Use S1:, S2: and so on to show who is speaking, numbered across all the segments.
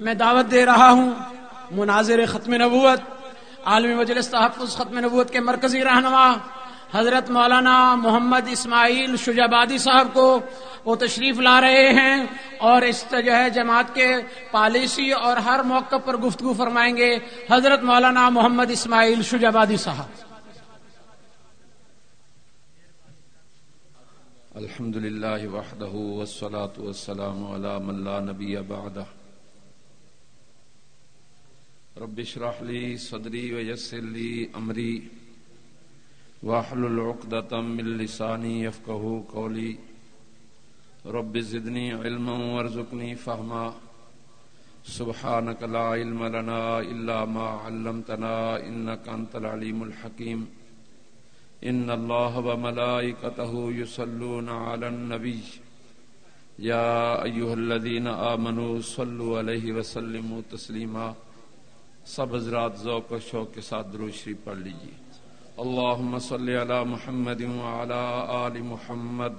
S1: میں دعوت دے رہا ہوں۔ مناظر ختم نبوت، عالمی مجلس تحفظ ختم نبوت کے مرکزی رہنما، حضرت مولانا محمد اسماعیل شجابادی صاحب کو وہ تشریف لا رہے ہیں اور اس جو ہے جماعت کے پالیسی اور ہر موقع پر گفتگو فرمائیں گے حضرت مولانا محمد اسماعیل شجابادی صاحب۔
S2: الحمد لله وحده والصلاة والسلام على من لا نبي بعده رب اشرح لي صدري ويسر لي أمري واحلل عقدة من لساني يفقه قولي رب زدني علما وارزقني فهما سبحانك لا علم لنا إلا ما علمتنا إنك أنت العليم الحكيم ان اللہ وملائکته يصلون على النبی یا ایوہ الذین آمنوا صلو علیہ وسلموا تسلیما سب حضرات ذوق و شوق کے ساتھ درود شریف پڑھ لیجیے۔ اللهم صل على محمد وعلى آل محمد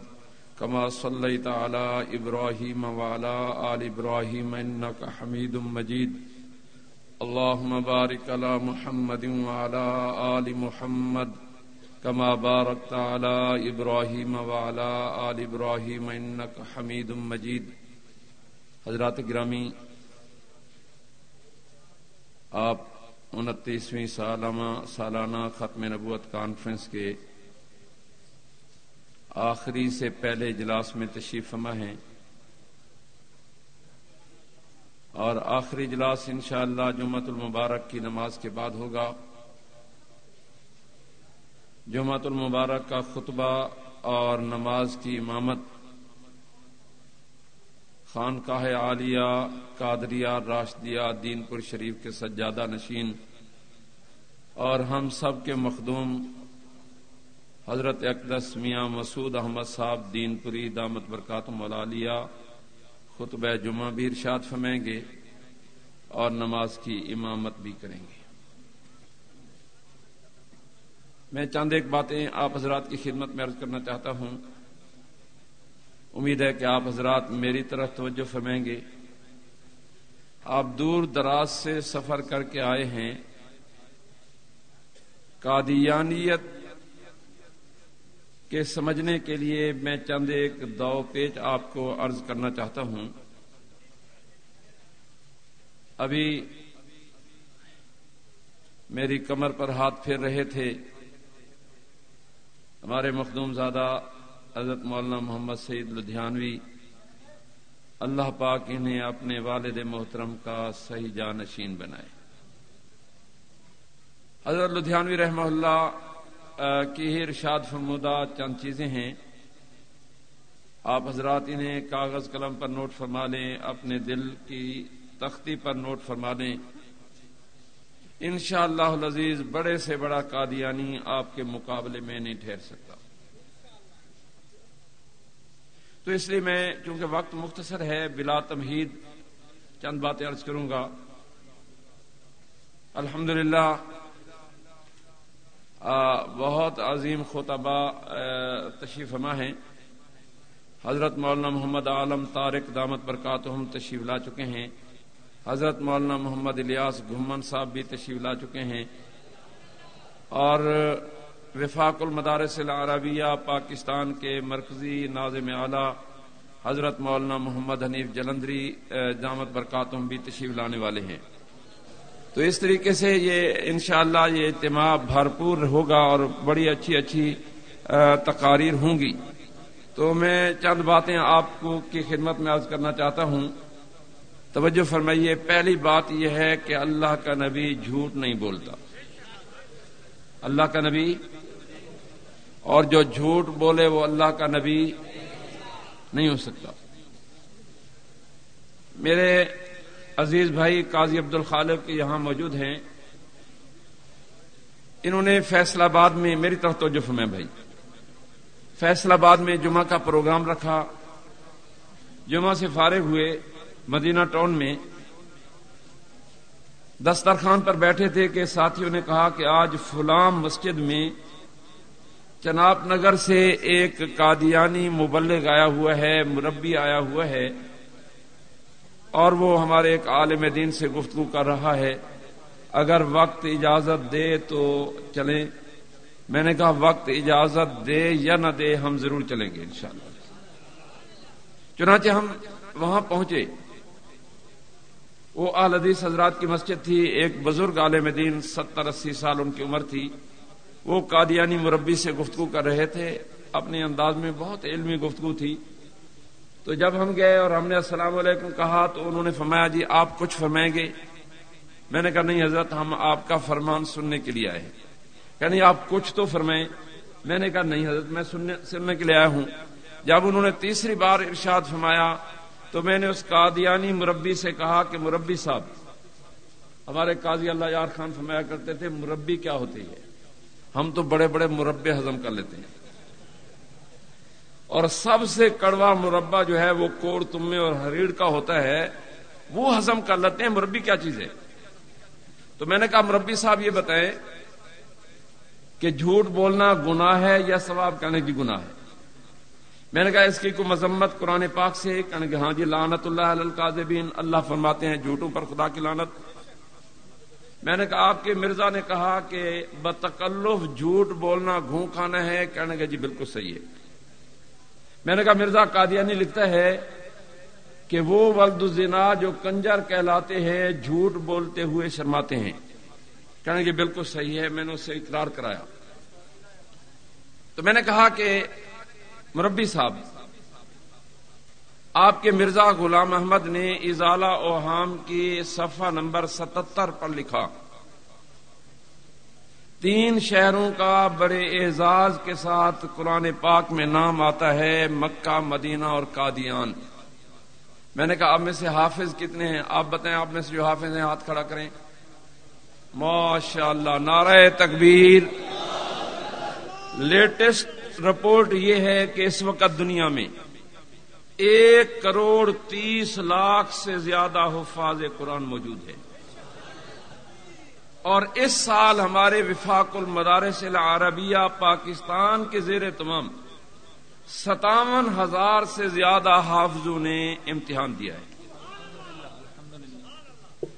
S2: كما صليت على إبراهيم وعلى آل إبراهيم إنك حميد مجيد اللهم بارك على محمد وعلى آل محمد كما باركت على إبراهيم وعلى آل إبراهيم إنك حميد مجيد حضرات گرامی آپ انتیسویں سالانہ سالانہ ختم نبوت کانفرنس کے آخری سے پہلے اجلاس میں تشریف فرما ہیں۔ اور آخری اجلاس انشاءاللہ جمعۃ المبارک کی نماز کے بعد ہوگا۔ جمعۃ المبارک کا خطبہ اور نماز کی امامت خانقاہ عالیہ، قادریہ، راشدیہ، دین پور شریف کے سجادہ نشین اور ہم سب کے مخدوم حضرت اقدس میاں مسعود احمد صاحب، دین پوری دامت برکات مولالیہ خطبہ جمعہ بھی ارشاد فرمائیں گے اور نماز کی امامت بھی کریں گے۔ میں چند ایک باتیں آپ حضرات کی خدمت میں عرض کرنا چاہتا ہوں۔ امید ہے کہ آپ حضرات میری طرف توجہ فرمائیں گے۔ آپ دور دراز سے سفر کر کے آئے ہیں۔ قادیانیت کے سمجھنے کے لیے میں چند ایک دو پیچ آپ کو عرض کرنا چاہتا ہوں۔ ابھی میری کمر پر ہاتھ پھیر رہے تھے۔ ہمارے مخدوم زادہ حضرت مولانا محمد سعید لدھیانوی، اللہ پاک انہیں اپنے والد محترم کا صحیح جانشین بنائے۔ حضرت لدھیانوی رحمہ اللہ کی ہی ارشاد فرمودہ چند چیزیں ہیں۔ آپ حضرات انہیں کاغذ قلم پر نوٹ فرما لیں، اپنے دل کی تختی پر نوٹ فرما لیں۔ ان شاء اللہ عزیز بڑے سے بڑا قادیانی آپ کے مقابلے میں نہیں ٹھہر سکتا۔ تو اس لیے میں چونکہ وقت مختصر ہے، بلا تمہید چند باتیں عرض کروں گا۔ الحمد بہت عظیم خطبہ تشریف ہما ہیں۔ حضرت مولانا محمد عالم طارق دامت برکات ہم تشریف لا چکے ہیں۔ حضرت مولانا محمد الیاس گھمن صاحب بھی تشریف لا چکے ہیں۔ اور وفاق المدارس العربیہ پاکستان کے مرکزی ناظم اعلی حضرت مولانا محمد حنیف جلندری جامت برکاتم بھی تشریف لانے والے ہیں۔ تو اس طریقے سے یہ انشاءاللہ یہ اجتماع بھرپور ہوگا اور بڑی اچھی اچھی تقاریر ہوں گی۔ تو میں چند باتیں آپ کو کی خدمت میں عرض کرنا چاہتا ہوں۔ توجہ فرمائیے، پہلی بات یہ ہے کہ اللہ کا نبی جھوٹ نہیں بولتا۔ اللہ کا نبی اور جو جھوٹ بولے وہ اللہ کا نبی نہیں ہو سکتا۔ میرے عزیز بھائی قاضی عبد الخالق یہاں موجود ہیں۔ انہوں نے فیصلہ آباد میں میری طرف تو جف بھائی۔ فیصلہ آباد میں جمعہ کا پروگرام رکھا۔ جمعہ سے فارغ ہوئے مدینہ ٹاؤن میں۔ دسترخوان پر بیٹھے تھے کہ ساتھیوں نے کہا کہ آج فلام مسجد میں چناب نگر سے ایک قادیانی مبلغ آیا ہوا ہے، مربی آیا ہوا ہے اور وہ ہمارے ایک عالم دین سے گفتگو کر رہا ہے۔ اگر وقت اجازت دے تو چلیں۔ میں نے کہا وقت اجازت دے یا نہ دے ہم ضرور چلیں گے انشاءاللہ۔ چنانچہ ہم وہاں پہنچے۔ وہ آل حدیث حضرات کی مسجد تھی، ایک بزرگ عالم دین، ستر اسی سال ان کی عمر تھی۔ وہ قادیانی مربی سے گفتگو کر رہے تھے، اپنے انداز میں بہت علمی گفتگو تھی۔ تو جب ہم گئے اور ہم نے السلام علیکم کہا تو انہوں نے فرمایا جی آپ کچھ فرمائیں گے؟ میں نے کہا، نہیں حضرت، ہم آپ کا فرمان سننے کے لیے آئے کہ نہیں، آپ کچھ تو فرمائیں۔ میں نے کہا، نہیں حضرت، میں سننے کے لیے آیا ہوں۔ جب انہوں نے تیسری بار ارشاد فرمایا تو میں نے اس قادیانی مربی سے کہا کہ، مربی صاحب، ہمارے قاضی اللہ یار خان فرمایا کرتے تھے، مربی کیا ہوتی ہے؟ ہم تو بڑے بڑے مربے ہضم کر لیتے ہیں۔ اور سب سے کڑوا مربع جو ہے وہ کوڑ تمے اور ہریڑ کا ہوتا ہے، وہ ہضم کر لیتے ہیں۔ مربی کیا چیز ہے؟ تو میں نے کہا مربی صاحب یہ بتائیں کہ جھوٹ بولنا گناہ ہے یا ثواب کرنے کی گناہ ہے؟ میں نے کہا اس کی کوئی مذمت قرآن پاک سے کہ ہاں جی لانت اللہ القاذبین اللہ فرماتے ہیں جھوٹوں پر خدا کی لانت میں نے کہا آپ کے مرزا نے کہا کہ بتکلف جھوٹ بولنا گھوں کھانا ہے، کہنے کا جی بالکل صحیح ہے۔ میں نے کہا مرزا قادیانی لکھتا ہے کہ وہ ولد الزنا جو کنجر کہلاتے ہیں، جھوٹ بولتے ہوئے شرماتے ہیں۔ کہنے کہ جی بالکل صحیح ہے، میں نے اس سے اقرار کرایا۔ تو میں نے کہا کہ مربی صاحب آپ کے مرزا غلام احمد نے ازالہ اوہام کی صفحہ نمبر ستتر پر لکھا۔ تین شہروں کا بڑے اعزاز کے ساتھ قرآن پاک میں نام آتا ہے، مکہ، مدینہ اور قادیان۔ میں نے کہا، آپ میں سے حافظ کتنے ہیں؟ آپ بتائیں، آپ میں سے جو حافظ ہیں، ہاتھ کھڑا کریں۔ ماشاء اللہ نعرہ تکبیر۔ لیٹسٹ رپورٹ یہ ہے کہ اس وقت دنیا میں ایک کروڑ تیس لاکھ سے زیادہ حفاظ قرآن موجود ہے اور اس سال ہمارے وفاق المدارس العربیہ پاکستان کے زیر تمام ستاون ہزار سے زیادہ حافظوں نے امتحان دیا ہے۔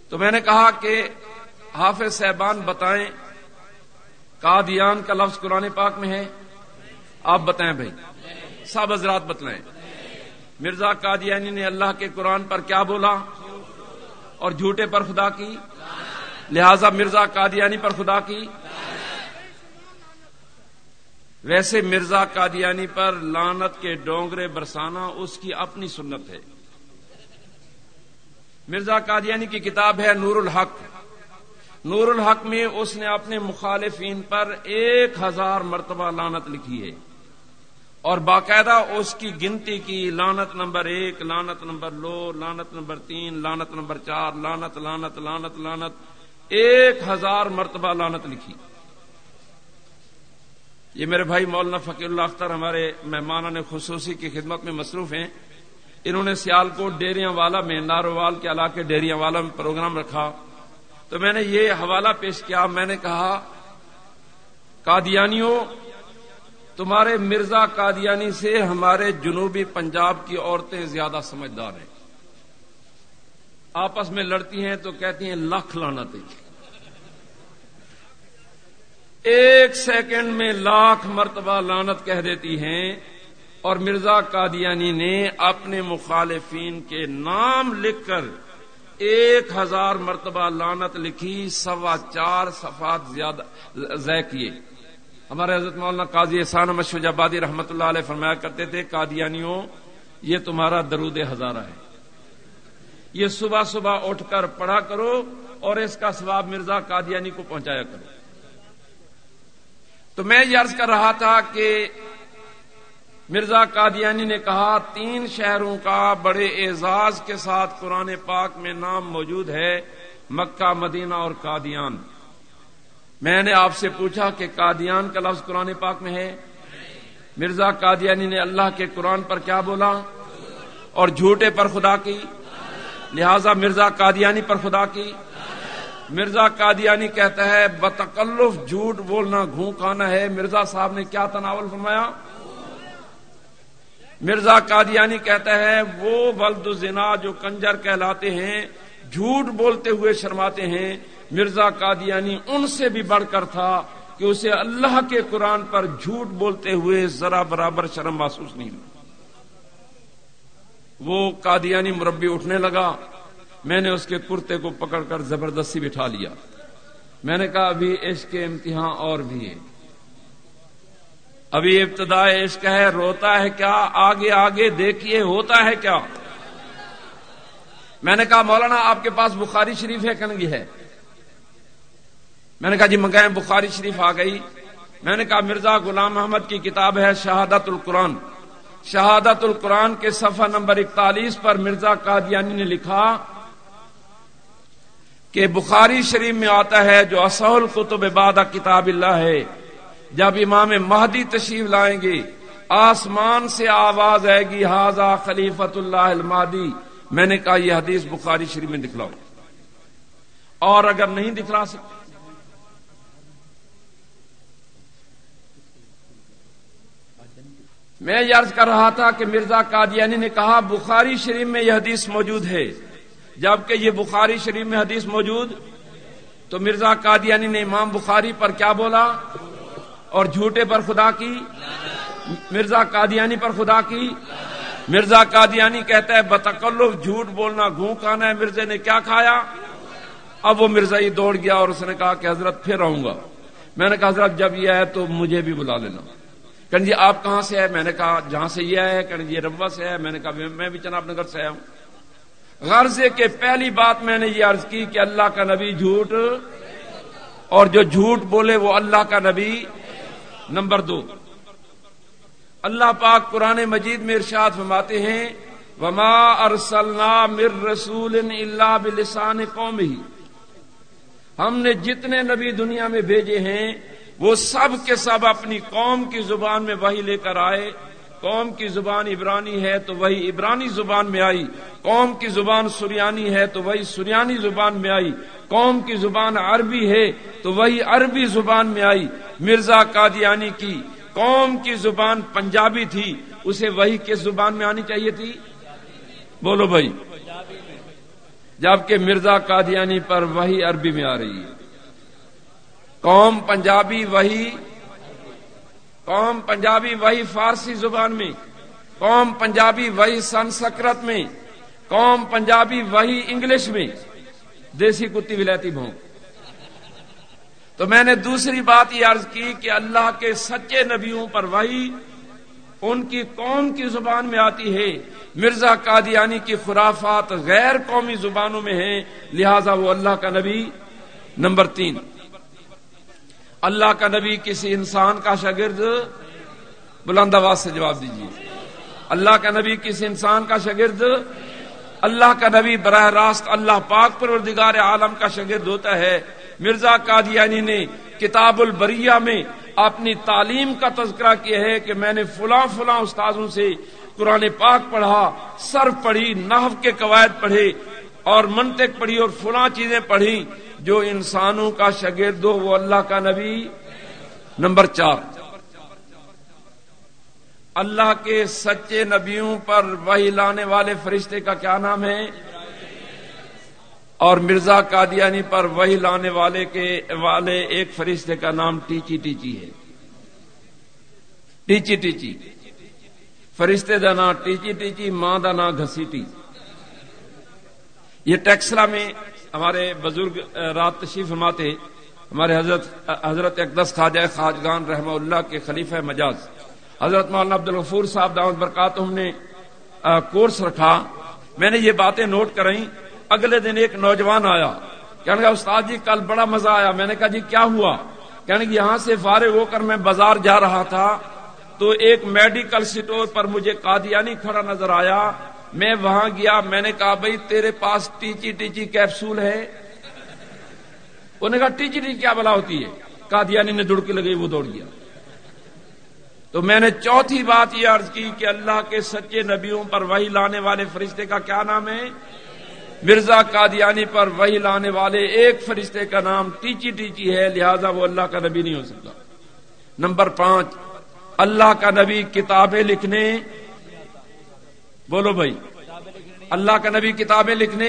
S2: تو میں نے کہا کہ حافظ صاحبان بتائیں، قادیان کا لفظ قرآن پاک میں ہے؟ آپ بتائیں بھائی سب حضرات بتلائیں۔ مرزا قادیانی نے اللہ کے قرآن پر کیا بولا؟ اور جھوٹے پر خدا کی؟ لہذا مرزا قادیانی پر خدا کی؟ ویسے مرزا قادیانی پر لانت کے ڈونگرے برسانا اس کی اپنی سنت ہے۔ مرزا قادیانی کی کتاب ہے نور الحق۔ نور الحق میں اس نے اپنے مخالفین پر ایک ہزار مرتبہ لانت لکھی ہے۔ اور باقاعدہ اس کی گنتی کی لانت نمبر ایک لانت نمبر لو لانت نمبر تین لانت نمبر چار لانت لانت لانت لانت ایک ہزار مرتبہ لانت لکھی۔ یہ میرے بھائی مولانا فقیر اللہ اختر ہمارے مہمان نے خصوصی کی خدمت میں مصروف ہیں۔ انہوں نے سیال کو ڈیریاں والا میں ناروال کے علاقے ڈیریاں والا میں پروگرام رکھا۔ تو میں نے یہ حوالہ پیش کیا، میں نے کہا، قادیانیوں تمہارے مرزا قادیانی سے ہمارے جنوبی پنجاب کی عورتیں زیادہ سمجھدار ہیں۔ آپس میں لڑتی ہیں تو کہتی ہیں لاکھ لانا ایک سیکنڈ میں لاکھ مرتبہ لانت کہہ دیتی ہیں اور مرزا قادیانی نے اپنے مخالفین کے نام لکھ کر ایک ہزار مرتبہ لانت لکھی، سوا چار صفات زیادہ ضے کیے۔ ہمارے حضرت مولانا قاضی احسان مشوج آبادی رحمۃ اللہ علیہ فرمایا کرتے تھے، قادیانیوں، یہ تمہارا درود ہزارہ ہے۔ یہ صبح صبح اٹھ کر پڑھا کرو اور اس کا ثواب مرزا قادیانی کو پہنچایا کرو۔ تو میں یہ عرض کر رہا تھا کہ مرزا قادیانی نے کہا، تین شہروں کا بڑے اعزاز کے ساتھ قرآن پاک میں نام موجود ہے، مکہ، مدینہ اور قادیان۔ میں نے آپ سے پوچھا کہ قادیان کا لفظ قرآن پاک میں ہے؟ مرزا قادیانی نے اللہ کے قرآن پر کیا بولا؟ اور جھوٹے پر خدا کی؟ لہذا مرزا قادیانی پر خدا کی؟ مرزا قادیانی کہتا ہے، بتکلف جھوٹ بولنا گھوں کھانا ہے۔ مرزا صاحب نے کیا تناول فرمایا؟ مرزا قادیانی کہتا ہے، وہ ولد زنا جو کنجر کہلاتے ہیں، جھوٹ بولتے ہوئے شرماتے ہیں۔ مرزا قادیانی ان سے بھی بڑھ کر تھا کہ اسے اللہ کے قرآن پر جھوٹ بولتے ہوئے ذرا برابر شرم محسوس نہیں ہوئی۔ وہ قادیانی مربی اٹھنے لگا۔ میں نے اس کے کرتے کو پکڑ کر زبردستی بٹھا لیا۔ میں نے کہا، ابھی عشق کے امتحان اور بھی ہے ابھی ابتدا عشق ہے، روتا ہے کیا؟ آگے آگے، دیکھیے، ہوتا ہے کیا؟ میں نے کہا، مولانا، آپ کے پاس بخاری شریف ہے کنگی ہے۔ میں نے کہا جی منگائیں بخاری شریف آ گئی۔ میں نے کہا مرزا غلام محمد کی کتاب ہے شہادت القرآن۔ شہادت القرآن کے صفحہ نمبر اکتالیس پر مرزا قادیانی نے لکھا کہ بخاری شریف میں آتا ہے جو اصول قطب بادہ کتاب اللہ ہے۔ جب امام مہدی تشریف لائیں گے، آسمان سے آواز آئے گی حاضہ خلیفت اللہ المادی میں نے کہا یہ حدیث بخاری شریف میں دکھلاؤ۔ اور اگر نہیں دکھلا سکتے میں یہ عرض کر رہا تھا کہ مرزا قادیانی نے کہا، بخاری شریف میں یہ حدیث موجود ہے۔ جبکہ یہ بخاری شریف میں حدیث موجود، تو مرزا قادیانی نے امام بخاری پر کیا بولا؟ اور جھوٹے پر خدا کی؟ مرزا قادیانی پر خدا کی؟ مرزا قادیانی کہتا ہے، بتکلف، جھوٹ بولنا گھون کھانا ہے، مرزے نے کیا کھایا؟ اب وہ مرزا ہی دوڑ گیا اور اس نے کہا کہ حضرت پھر آؤں گا۔ میں نے کہا، حضرت جب یہ ہے تو مجھے بھی بلا لینا۔ کہ جی آپ کہاں سے ہے میں نے کہا جہاں سے یہ ہے کہ جی ربا سے ہے میں نے کہا میں بھی چناب نگر سے آیا ہوں۔ غرضے کے پہلی بات میں نے یہ عرض کی کہ اللہ کا نبی جھوٹ اور جو جھوٹ بولے وہ اللہ کا نبی نمبر دو۔ اللہ پاک قرآن مجید میں ارشاد فرماتے ہیں، وما ارسلنا مر رسول اللہ بلسان قوم ہی ہم نے جتنے نبی دنیا میں بھیجے ہیں وہ سب کے سب اپنی قوم کی زبان میں وہی لے کر آئے۔ قوم کی زبان عبرانی ہے تو وہی عبرانی زبان میں آئی۔ قوم کی زبان سریانی ہے تو وہی سریانی زبان میں آئی۔ قوم کی زبان عربی ہے تو وہی عربی زبان میں آئی۔ مرزا قادیانی کی قوم کی زبان پنجابی تھی۔ اسے وہی کس زبان میں آنی چاہیے تھی؟ بولو بھائی۔ جبکہ مرزا قادیانی پر وہی عربی میں آ رہی ہے۔ قوم پنجابی وہی قوم پنجابی وہی فارسی زبان میں، قوم پنجابی وہی سنسکرت میں، قوم پنجابی وہی انگلش میں دیسی کتی ولایتی بھونک تو میں نے دوسری بات یہ عرض کی کہ اللہ کے سچے نبیوں پر وہی ان کی قوم کی زبان میں آتی ہے۔ مرزا قادیانی کی خرافات غیر قومی زبانوں میں ہیں، لہذا وہ اللہ کا نبی نمبر تین۔ اللہ کا نبی کسی انسان کا شاگرد بلند آواز سے جواب دیجیے اللہ کا نبی کسی انسان کا شاگرد، اللہ کا نبی براہ راست اللہ پاک پروردگار عالم کا شاگرد ہوتا ہے۔ مرزا قادیانی نے کتاب البریہ میں اپنی تعلیم کا تذکرہ کیا ہے کہ میں نے فلاں فلاں استاذوں سے قرآن پاک پڑھا، سر پڑھی، نحو کے قواعد پڑھے اور منطق پڑھی اور فلاں چیزیں پڑھی جو انسانوں کا شگرد ہو، وہ اللہ کا نبی۔ نمبر چار۔ اللہ کے سچے نبیوں پر وہی لانے والے فرشتے کا کیا نام ہے؟ اور مرزا قادیانی پر وہی لانے والے کے والے ایک فرشتے کا نام ٹیچی ٹیچی ہے۔ ٹیچی ٹیچی۔ فرشتے کا نام ٹیچی ٹیچی، ماں کا نام گھسیٹی۔ یہ ٹیکسلا میں ہمارے بزرگ رات تشریف فرماتے ہمارے حضرت حضرت اقدس خواجہ خاجگان رحمہ اللہ کے خلیفہ مجاز، حضرت مولانا عبد الغفور صاحب دعوت برکات، ہم نے کورس رکھا، میں نے یہ باتیں نوٹ کرائی اگلے دن ایک نوجوان آیا، کہنے کا استاد جی کل بڑا مزہ آیا، میں نے کہا جی کیا ہوا؟ کہنے کہ یہاں سے فارغ ہو کر میں بازار جا رہا تھا، تو ایک میڈیکل سٹور پر مجھے قادیانی کھڑا نظر آیا میں وہاں گیا، میں نے کہا، بھائی، تیرے پاس ٹیچی ٹیچی کیپسول ہے۔ انہوں نے کہا، ٹیچی ٹیچی، کیا بلا ہوتی ہے؟ قادیانی نے دڑکی لگی وہ دوڑ گیا۔ تو میں نے چوتھی بات یہ عرض کی کہ اللہ کے سچے نبیوں پر وہی لانے والے فرشتے کا کیا نام ہے؟ مرزا قادیانی پر وہی لانے والے ایک فرشتے کا نام ٹیچی ٹیچی ہے، لہذا وہ اللہ کا نبی نہیں ہو سکتا۔ نمبر پانچ، اللہ کا نبی کتابیں لکھنے بولو بھائی، اللہ کا نبی کتابیں لکھنے،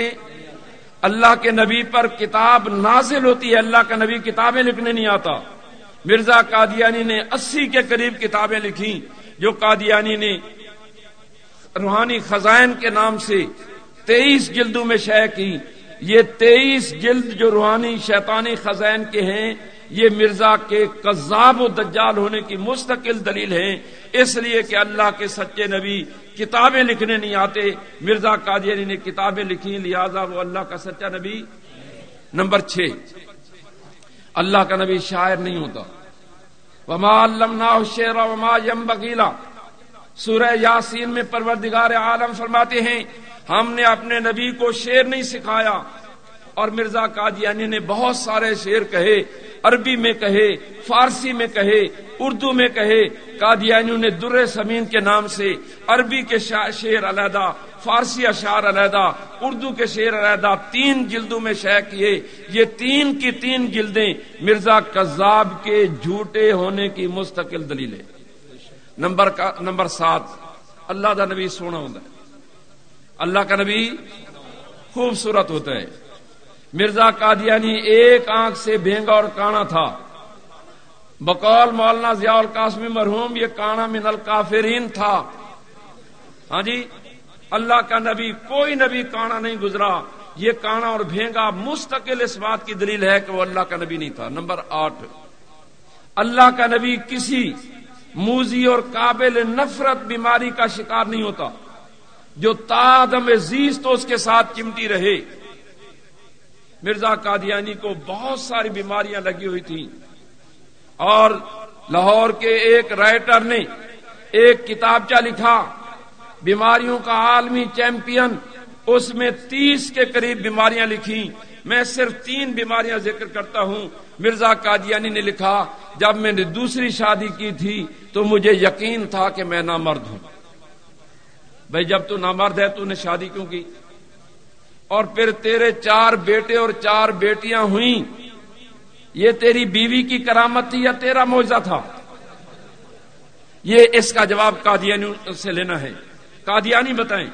S2: اللہ کے نبی پر کتاب نازل ہوتی ہے، اللہ کا نبی کتابیں لکھنے نہیں آتا۔ مرزا قادیانی نے اسی کے قریب کتابیں لکھی، جو قادیانی نے روحانی خزائن کے نام سے تیئیس جلدوں میں شے کی۔ یہ تیئیس جلد جو روحانی شیطانی خزائن کے ہیں، یہ مرزا کے قذاب و دجال ہونے کی مستقل دلیل ہے اس لیے کہ اللہ کے سچے نبی کتابیں لکھنے نہیں آتے۔ مرزا قادیانی نے کتابیں لکھی، لہذا وہ اللہ کا سچا نبی نمبر چھ۔ اللہ کا نبی شاعر نہیں ہوتا۔ وما علمنا شیر وما یم بکیلا سورہ یاسین میں پروردگار عالم فرماتے ہیں، ہم نے اپنے نبی کو شیر نہیں سکھایا۔ اور مرزا قادیانی نے بہت سارے شیر کہے۔ عربی میں کہے، فارسی میں کہے، اردو میں کہے، قادیانیوں نے در سمین کے نام سے عربی کے شعر علیحدہ، فارسی اشعار علیحدہ، اردو کے شعر علیحدہ تین جلدوں میں شے کیے۔ یہ تین کی تین جلدیں مرزا کذاب کے جھوٹے ہونے کی مستقل دلیل ہے۔ نمبر کا، نمبر سات، اللہ کا نبی سونا ہوتا ہے۔ اللہ کا نبی خوبصورت ہوتا ہے۔ مرزا قادیانی ایک آنکھ سے بھینگا اور کانا تھا۔ بقول مولانا ضیاء القاسمی مرحوم، یہ کانا من الکافرین تھا۔ ہاں جی اللہ کا نبی، کوئی نبی کانا نہیں گزرا۔ یہ کانا اور بھینگا مستقل اس بات کی دلیل ہے کہ وہ اللہ کا نبی نہیں تھا۔ نمبر آٹھ، اللہ کا نبی کسی موزی اور قابل نفرت بیماری کا شکار نہیں ہوتا۔ جو تادم عزیز تو اس کے ساتھ چمٹی رہے۔ مرزا قادیانی کو بہت ساری بیماریاں لگی ہوئی تھیں۔ اور لاہور کے ایک رائٹر نے ایک کتابچہ لکھا، بیماریوں کا عالمی چیمپئن، اس میں تیس کے قریب بیماریاں لکھی۔ میں صرف تین بیماریاں ذکر کرتا ہوں۔ مرزا قادیانی نے لکھا، جب میں نے دوسری شادی کی تھی تو مجھے یقین تھا کہ میں نامرد ہوں۔ بھائی، جب تو نامرد ہے تو نے شادی کیوں کی؟ اور پھر تیرے چار بیٹے اور چار بیٹیاں ہوئیں۔ یہ تیری بیوی کی کرامت تھی یا تیرا معاوضہ تھا؟ یہ اس کا جواب قادیانی سے لینا ہے۔ قادیانی بتائیں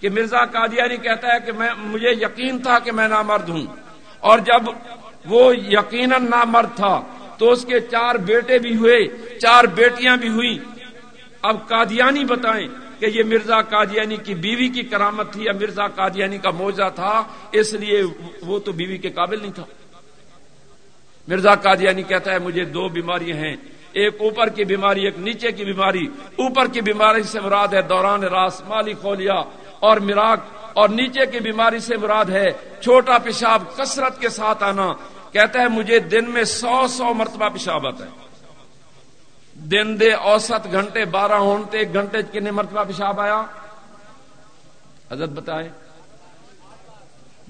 S2: کہ مرزا قادیانی کہتا ہے کہ میں، مجھے یقین تھا کہ میں نامرد ہوں۔ اور جب وہ یقیناً نامرد تھا تو اس کے چار بیٹے بھی ہوئے، چار بیٹیاں بھی ہوئی اب قادیانی بتائیں کہ یہ مرزا قادیانی کی بیوی کی کرامت تھی یا مرزا قادیانی کا موجہ تھا، اس لیے وہ تو بیوی کے قابل نہیں تھا۔ مرزا قادیانی کہتا ہے، مجھے دو بیماریاں ہیں۔ ایک اوپر کی بیماری، ایک نیچے کی بیماری۔ اوپر کی بیماری سے مراد ہے دوران راس مالی کھولیا اور مراق، اور نیچے کی بیماری سے مراد ہے چھوٹا پیشاب، کثرت کے ساتھ آنا۔ کہتا ہے، مجھے دن میں سو سو مرتبہ پیشاب آتا ہے۔ دن دے اوسط گھنٹے بارہ ہوتے ایک گھنٹے کتنے مرتبہ پیشاب آیا؟ حضرت بتائے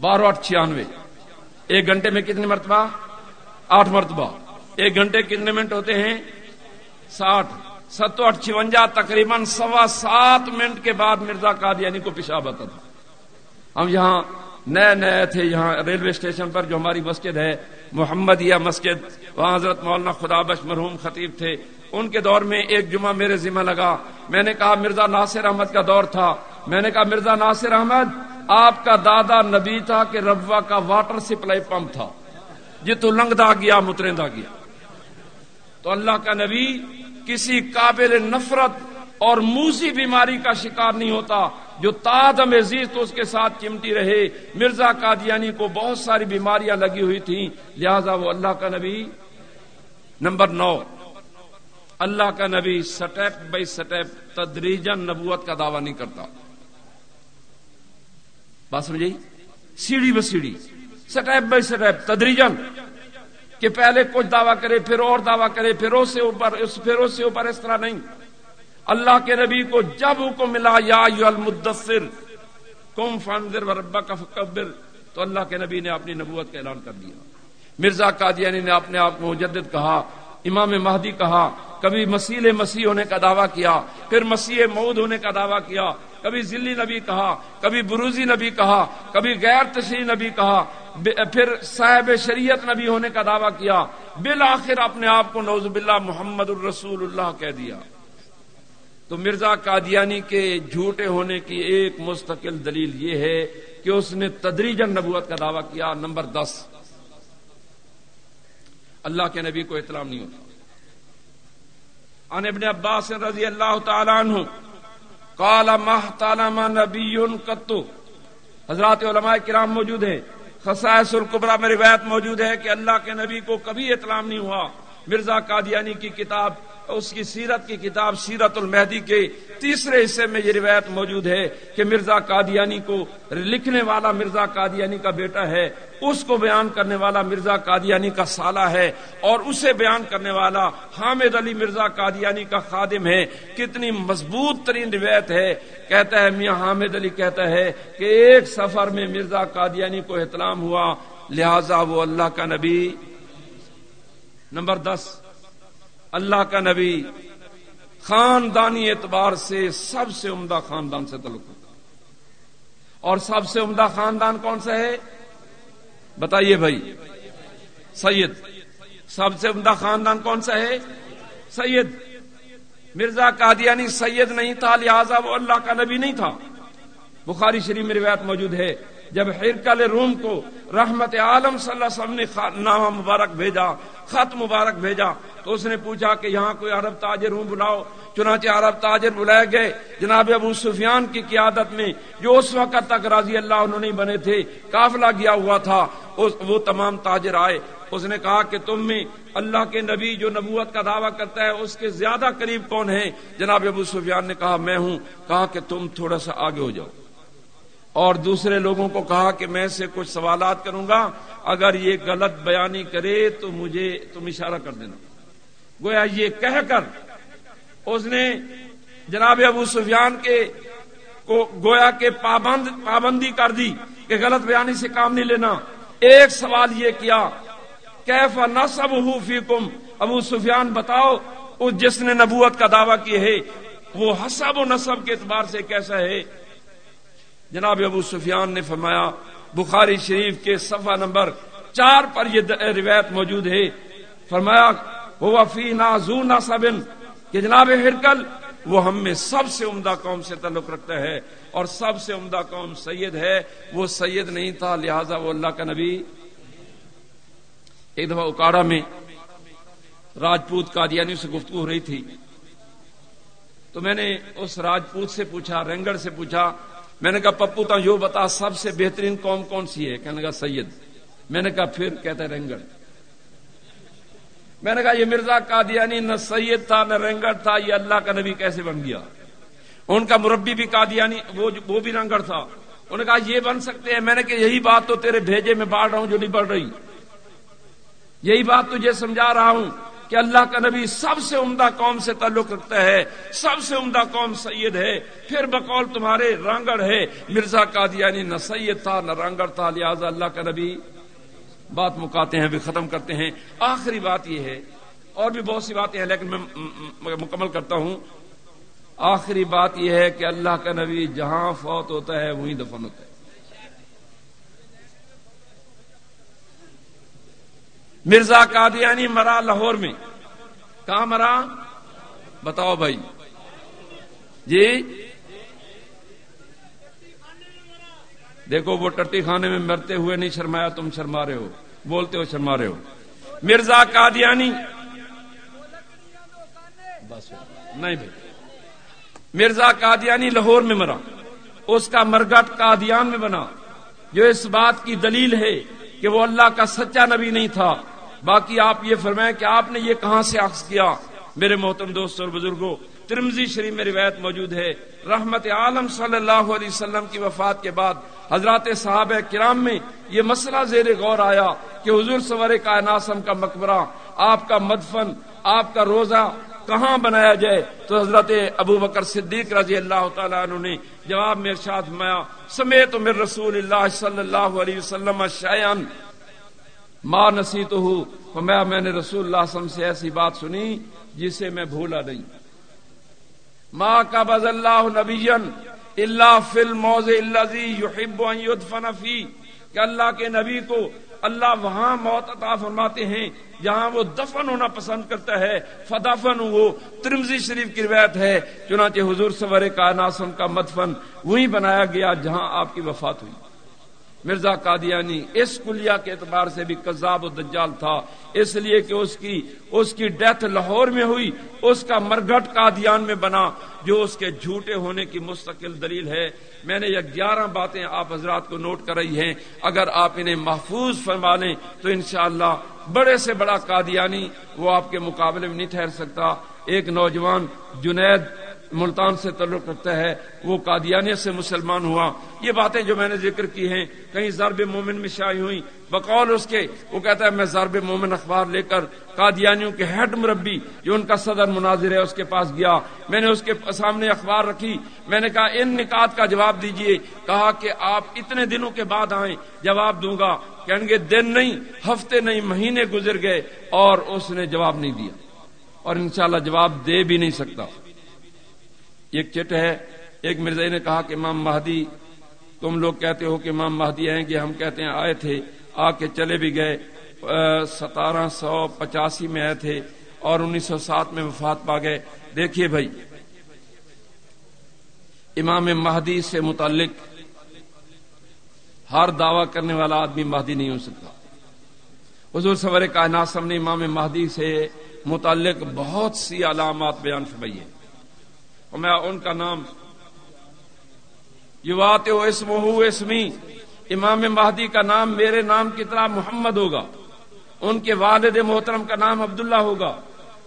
S2: بارہ آٹھ چھیانوے۔ ایک گھنٹے میں کتنے مرتبہ؟ آٹھ مرتبہ۔ ایک گھنٹے کتنے منٹ ہوتے ہیں؟ ساٹھ۔ ستو آٹھ چونجا تقریباً سوا سات منٹ کے بعد مرزا قادیانی کو پیشاب آتا تھا۔ ہم یہاں نئے نئے تھے یہاں ریلوے اسٹیشن پر جو ہماری مسجد ہے، محمدیہ مسجد، وہاں حضرت مولانا خدا بش مرحوم خطیب تھے۔ ان کے دور میں ایک جمعہ میرے ذمہ لگا۔ میں نے کہا، مرزا ناصر احمد کا دور تھا۔ میں نے کہا، مرزا ناصر احمد، آپ کا دادا نبی تھا کہ ربوا کا واٹر سپلائی پمپ تھا۔ جی تو لنگدا گیا، مترندا گیا۔ تو اللہ کا نبی کسی قابل نفرت اور موسی بیماری کا شکار نہیں ہوتا۔ جو تادم عزیز تو اس کے ساتھ چمٹی رہے۔ مرزا قادیانی کو بہت ساری بیماریاں لگی ہوئی تھیں۔ لہذا وہ اللہ کا نبی نمبر نو۔ اللہ کا نبی سٹیپ بائی سٹیپ تدریجن نبوت کا دعویٰ نہیں کرتا۔ بات سمجھے؟ سیڑھی ب سیڑھی۔ سٹیپ بائی سٹیپ تدریجن کہ پہلے کچھ دعویٰ کرے، پھر اور دعویٰ کرے، پھر اس سے اوپر پھر اس سے اوپر اس طرح نہیں۔ اللہ کے نبی کو جب کو ملا، یا یو المدثر، کم فانزر ربا کا فکبر، تو اللہ کے نبی نے اپنی نبوت کا اعلان کر دیا۔ مرزا قادیانی نے اپنے آپ کو مجدد کہا، امام مہدی کہا، کبھی مسیل مسیح ہونے کا دعویٰ کیا، پھر مسیح مود ہونے کا دعویٰ کیا۔ کبھی ذلی نبی کہا، کبھی بروزی نبی کہا، کبھی غیر تشریح نبی کہا۔ پھر صاحب شریعت نبی ہونے کا دعویٰ کیا۔ بالآخر اپنے آپ کو نوز باللہ محمد الرسول اللہ کہہ دیا۔ تو مرزا قادیانی کے جھوٹے ہونے کی ایک مستقل دلیل یہ ہے کہ اس نے تدریجن نبوت کا دعویٰ کیا نمبر دس۔ اللہ کے نبی کو اطلاع نہیں ہوتا۔ ان ابن عباس رضی اللہ تعالیٰ عنہ کالا ماہ تالامہ نبی کتو حضرات علماء کرام موجود ہیں۔ خسائس القبرا میں روایت موجود ہے کہ اللہ کے نبی کو کبھی اطلاع نہیں ہوا۔ مرزا قادیانی کی کتاب اس کی سیرت کی کتاب سیرت المہدی کے تیسرے حصے میں یہ روایت موجود ہے کہ مرزا قادیانی کو لکھنے والا مرزا قادیانی کا بیٹا ہے، اس کو بیان کرنے والا مرزا قادیانی کا سالہ ہے اور اسے بیان کرنے والا حامد علی مرزا قادیانی کا خادم ہے۔ کتنی مضبوط ترین روایت ہے۔ کہتا ہے، میاں حامد علی کہتا ہے کہ ایک سفر میں مرزا قادیانی کو احتلام ہوا، لہذا وہ اللہ کا نبی۔ نمبر دس۔ اللہ کا نبی، خاندانی اعتبار سے سب سے عمدہ خاندان سے تعلق ہوتا اور سب سے عمدہ خاندان کون سا ہے؟ بتائیے بھائی، سید۔ سب سے عمدہ خاندان کون سا ہے؟ سید۔ مرزا قادیانی سید نہیں تھا، لہذا وہ اللہ کا نبی نہیں تھا۔ بخاری شریف میں روایت موجود ہے، جب ہرکل روم کو رحمت عالم صلی اللہ علیہ وسلم نے نامہ مبارک بھیجا، خط مبارک بھیجا تو اس نے پوچھا کہ یہاں کوئی عرب تاجر ہوں بلاؤ۔ چنانچہ عرب تاجر بلائے گئے۔ جناب ابو سفیان کی قیادت میں جو اس وقت تک رضی اللہ انہوں نے بنے تھے، قافلہ گیا ہوا تھا وہ تمام تاجر آئے۔ اس نے کہا کہ تم میں اللہ کے نبی جو نبوت کا دعویٰ کرتا ہے، اس کے زیادہ قریب کون ہیں؟ جناب ابو سفیان نے کہا، میں ہوں۔ کہا کہ تم تھوڑا سا آگے ہو جاؤ۔ اور دوسرے لوگوں کو کہا کہ میں سے کچھ سوالات کروں گا۔ اگر یہ غلط بیانی کرے تو مجھے تم اشارہ کر دینا۔ گویا یہ کہہ کر اس نے جناب ابو سفیان کے کو گویا کے پابند پابندی کر دی کہ غلط بیانی سے کام نہیں لینا۔ ایک سوال یہ کیا، کیف نصب فی ابو سفیان بتاؤ، اس جس نے نبوت کا دعویٰ کی ہے، وہ حسب و نصب کے اعتبار سے کیسا ہے؟ جناب ابو سفیان نے فرمایا، بخاری شریف کے صفحہ نمبر چار پر یہ روایت موجود ہے۔ فرمایا وہ فی نازو ناسبن کہ جناب ہرکل، وہ ہم میں سب سے عمدہ قوم سے تعلق رکھتا ہے اور سب سے عمدہ قوم سید ہے۔ وہ سید نہیں تھا، لہذا وہ اللہ کا نبی۔ ایک دفعہ اکاڑا میں راجپوت قادیانی سے گفتگو ہو رہی تھی۔ تو میں نے اس راجپوت سے پوچھا، رنگڑ سے پوچھا۔ میں نے کہا، پپو تا یو بتا، سب سے بہترین قوم کون سی ہے؟ کہنے کا سید۔ میں نے کہا، پھر کہتے رنگڑ۔ میں نے کہا یہ مرزا قادیانی نہ سید تھا، نہ رنگڑ تھا، یہ اللہ کا نبی کیسے بن گیا؟ ان کا مربی بھی قادیانی، وہ بھی رنگڑ تھا۔ انہوں نے کہا یہ بن سکتے ہیں۔ میں نے کہا یہی بات تو تیرے بھیجے میں بانٹ رہا ہوں جو نہیں بڑھ رہی۔ یہی بات تجھے سمجھا رہا ہوں کہ اللہ کا نبی سب سے عمدہ قوم سے تعلق رکھتا ہے، سب سے عمدہ قوم سید ہے۔ پھر بقول تمہارے رانگڑ ہے۔ مرزا قادیانی نہ سید تھا، نہ رانگڑ تھا، لہٰذا اللہ کا نبی بات مکاتے ہیں بھی ختم کرتے ہیں۔ آخری بات یہ ہے، اور بھی بہت سی باتیں ہیں، لیکن میں مکمل کرتا ہوں۔ آخری بات یہ ہے کہ اللہ کا نبی جہاں فوت ہوتا ہے، وہیں دفن ہوتا ہے۔ مرزا قادیانی مرا لاہور میں۔ کہاں مرا؟ بتاؤ بھائی۔ جی؟ دیکھو وہ ٹٹی خانے میں مرتے ہوئے نہیں شرمایا تم شرما رہے ہو، بولتے ہو شرما رہے ہو۔ مرزا قادیانی۔ بس نہیں بھائی۔ مرزا قادیانی لاہور میں مرا۔ اس کا مرگٹ قادیان میں بنا۔ جو اس بات کی دلیل ہے کہ وہ اللہ کا سچا نبی نہیں تھا۔ باقی آپ یہ فرمائیں کہ آپ نے یہ کہاں سے عکس کیا؟ میرے محترم دوست اور بزرگوں ترمزی شریف میں روایت موجود ہے۔ رحمت عالم صلی اللہ علیہ وسلم کی وفات کے بعد حضرات صاحب کرام میں یہ مسئلہ زیر غور آیا کہ حضور سور کائناسم کا مقبرہ، آپ کا مدفن، آپ کا روزہ کہاں بنایا جائے؟ تو حضرت ابو بکر صدیق رضی اللہ تعالیٰ عنہ نے جواب میں ارشاد مایا سمیت مر رسول اللہ صلی اللہ علیہ وسلم شیان ماں نسی تو ہوں میں نے رسول اللہ وسلم سے ایسی بات سنی جسے میں بھولا نہیں۔ ماں کا بز اللہ نبی اللہ فل موز اللہ فی، کہ اللہ کے نبی کو اللہ وہاں موت عطا فرماتے ہیں، جہاں وہ دفن ہونا پسند کرتا ہے فدافن وہ ترمزی شریف کی روایت ہے، چنانچہ حضور سور کائناسم کا مدفن وہی بنایا گیا جہاں آپ کی وفات ہوئی۔ مرزا قادیانی اس کلیا کے اعتبار سے بھی قذاب و دجال تھا۔ اس لیے کہ اس کی اس کی ڈیتھ لاہور میں ہوئی، اس کا مرگٹ قادیان میں بنا، جو اس کے جھوٹے ہونے کی مستقل دلیل ہے۔ میں نے یہ گیارہ باتیں آپ حضرات کو نوٹ کر رہی ہیں۔ اگر آپ انہیں محفوظ فرما لیں، تو انشاءاللہ بڑے سے بڑا قادیانی وہ آپ کے مقابلے میں نہیں ٹھہر سکتا۔ ایک نوجوان جنید ملتان سے تعلق رکھتا ہے، وہ قادیانیت سے مسلمان ہوا۔ یہ باتیں جو میں نے ذکر کی ہیں، کہیں ضرب مومن میں شائع ہوئی بقول اس کے، وہ کہتا ہے، میں ضرب مومن اخبار لے کر قادیانیوں کے ہیڈ مربی جو ان کا صدر مناظر ہے، اس کے پاس گیا۔ میں نے اس کے سامنے اخبار رکھی۔ میں نے کہا، ان نکات کا جواب دیجیے۔ کہا کہ آپ اتنے دنوں کے بعد آئیں۔ جواب دوں گا۔ کہیں گے، دن نہیں، ہفتے نہیں، مہینے گزر گئے اور اس نے جواب نہیں دیا۔ اور انشاءاللہ جواب دے بھی نہیں سکتا۔ ایک چٹ ہے۔ ایک مرزا نے کہا کہ امام مہدی، تم لوگ کہتے ہو کہ امام مہدی آئیں گے، ہم کہتے ہیں آئے تھے، آ کے چلے بھی گئے۔ ستارہ سو پچاسی میں آئے تھے اور انیس سو سات میں وفات پا گئے۔ دیکھیے بھائی، امام مہدی سے متعلق ہر دعوی کرنے والا آدمی مہدی نہیں ہو سکتا۔ حضور سور کائنات نے امام مہدی سے متعلق بہت سی علامات بیان فرمائی ہیں۔ اور میں ان کا نام یوات و اسم ہو اسمی، امام مہدی کا نام میرے نام کی طرح محمد ہوگا، ان کے والد محترم کا نام عبداللہ ہوگا،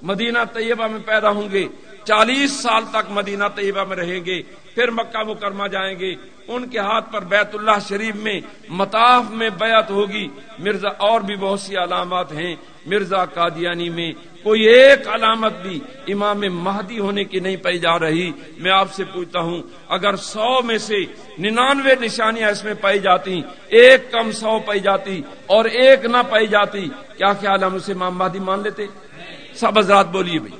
S2: مدینہ طیبہ میں پیدا ہوں گے، چالیس سال تک مدینہ طیبہ میں رہیں گے، پھر مکہ مکرمہ جائیں گے، ان کے ہاتھ پر بیت اللہ شریف میں مطاف میں بیعت ہوگی، مرزا اور بھی بہت سی علامات ہیں، مرزا قادیانی میں کوئی ایک علامت بھی امام مہدی ہونے کی نہیں پائی جا رہی، میں آپ سے پوچھتا ہوں، اگر سو میں سے ننانوے نشانیاں اس میں پائی جاتی، ایک کم سو پائی جاتی اور ایک نہ پائی جاتی، کیا خیال ہم اسے امام مہدی مان لیتے؟ سب حضرات بولیے بھائی،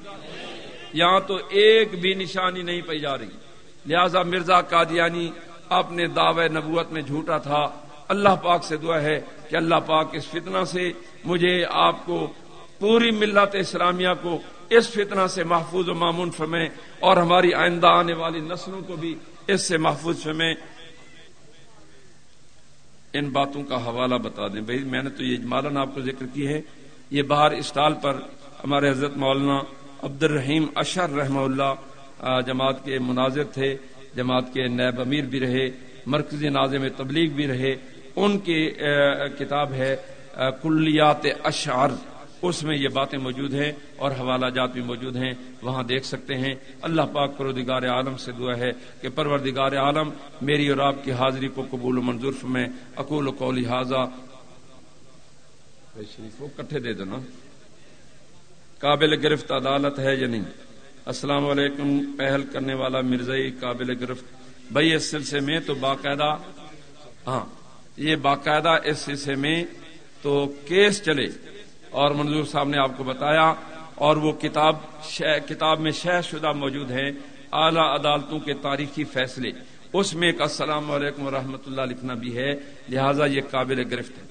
S2: یہاں تو ایک بھی نشانی نہیں پائی جا رہی۔ لہذا مرزا قادیانی اپنے دعوے نبوت میں جھوٹا تھا۔ اللہ پاک سے دعا ہے کہ اللہ پاک اس فتنہ سے مجھے آپ کو پوری ملت اسلامیہ کو اس فتنہ سے محفوظ و معمون فرمے اور ہماری آئندہ آنے والی نسلوں کو بھی اس سے محفوظ فرمے ان باتوں کا حوالہ بتا دیں۔ بھائی، میں نے تو یہ اجمالن آپ کو ذکر کی ہے۔ یہ باہر اسٹال پر ہمارے حضرت مولانا عبد الرحیم اشر رحمہ اللہ جماعت کے مناظر تھے۔ جماعت کے نیب امیر بھی رہے، مرکزی ناظم تبلیغ بھی رہے۔ ان کی کتاب ہے کلیات اشعر۔ اس میں یہ باتیں موجود ہیں اور حوالہ جات بھی موجود ہیں، وہاں دیکھ سکتے ہیں۔ اللہ پاک پروردگار عالم سے دعا ہے کہ پروردگار عالم میری اور آپ کی حاضری کو قبول و منظور میں اقول و قولی حاضہ شریف، وہ کٹھے دے دو نا۔ قابل گرفت عدالت ہے یا نہیں؟ السلام علیکم، پہل کرنے والا مرزائی قابل گرفت۔ بھائی، اس سلسلے میں تو باقاعدہ ہاں یہ باقاعدہ اس سلسلے میں تو کیس چلے۔ اور منظور صاحب نے آپ کو بتایا اور وہ کتاب کتاب میں شہ شدہ موجود ہیں، اعلی عدالتوں کے تاریخی فیصلے۔ اس میں ایک السلام علیکم و اللہ لکھنا بھی ہے، لہٰذا یہ قابل گرفت ہے۔